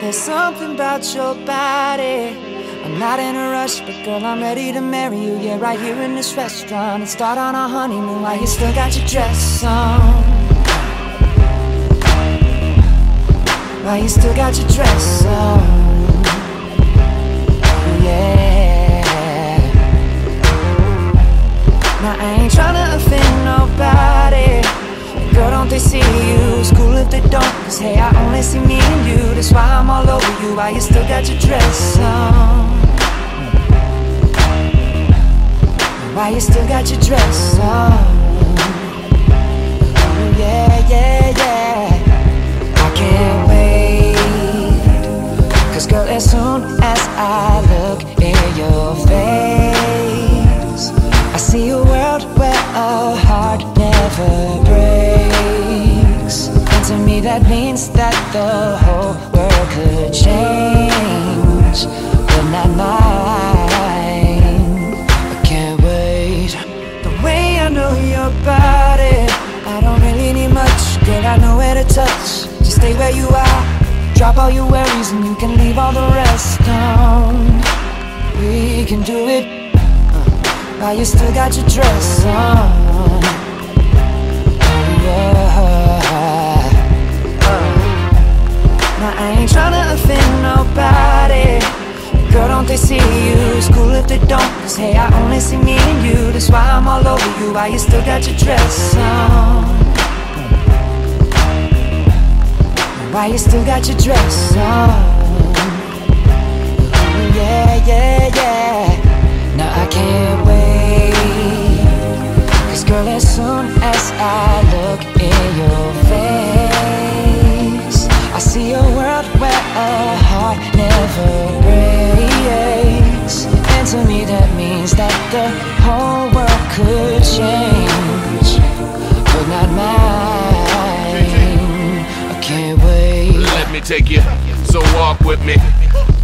There's something about your body. I'm not in a rush, but girl, I'm ready to marry you. Yeah, right here in this restaurant and start on our honeymoon while you still got your dress on. While you still got your dress on. Yeah. Now I ain't tryna offend nobody. Girl, don't they see you? It's cool if they don't. Cause hey, I only see me and you. That's why I'm all over you. Why you still got your dress on? Why you still got your dress on? That means that the whole world could change, but not mine. I can't wait. The way I know your body, I don't really need much. Girl, I know where to touch. Just stay where you are. Drop all your worries and you can leave all the rest on. We can do it uh, while you still got your dress on. They see you? It's cool if they don't. Cause hey, I only see me and you. That's why I'm all over you. Why you still got your dress on? Why you still got your dress on? Yeah, yeah, yeah. Now I can't wait. Cause girl, as soon as I look in your face, I see a world where a heart never breaks. And to me, that means that the whole world could change, but not mine. I can't wait. Let me take you, so walk with me.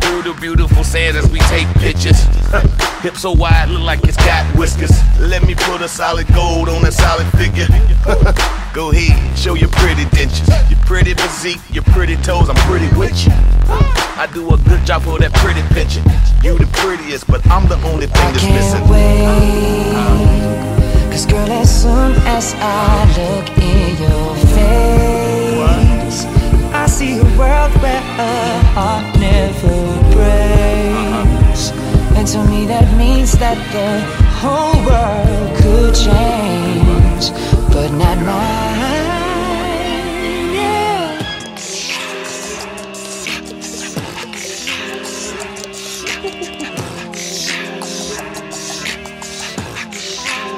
Through the beautiful sands as we take pictures. Hips so wide, look like it's got whiskers. Let me put a solid gold on a solid figure. Go ahead, show your pretty dentures. Your pretty physique, your pretty toes, I'm pretty with you. I do a good job for that pretty picture. You the prettiest, but I'm the only thing I that's can't missing. wait. Cause girl, as soon as I look in your face, I see a world where a heart never breaks. And to me, that means that the whole world could change, not mine. Yeah.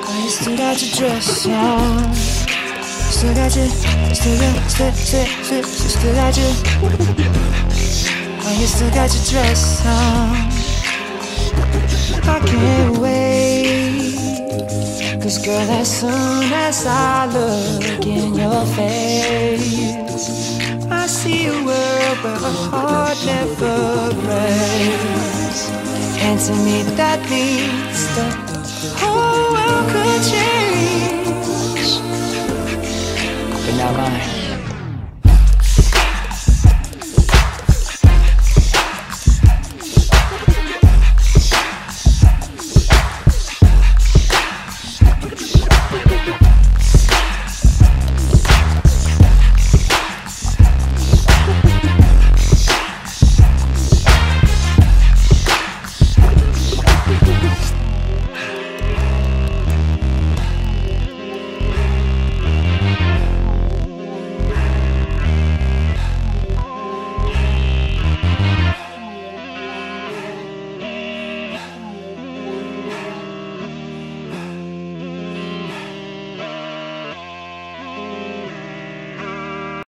Oh, you still got your dress on. Still got your, still got, still, still, still, still, got your. Oh, you still got your dress on. I can't girl, as soon as I look in your face, I see a world where a heart never breaks. And to me, that means the whole world could change. But not mine.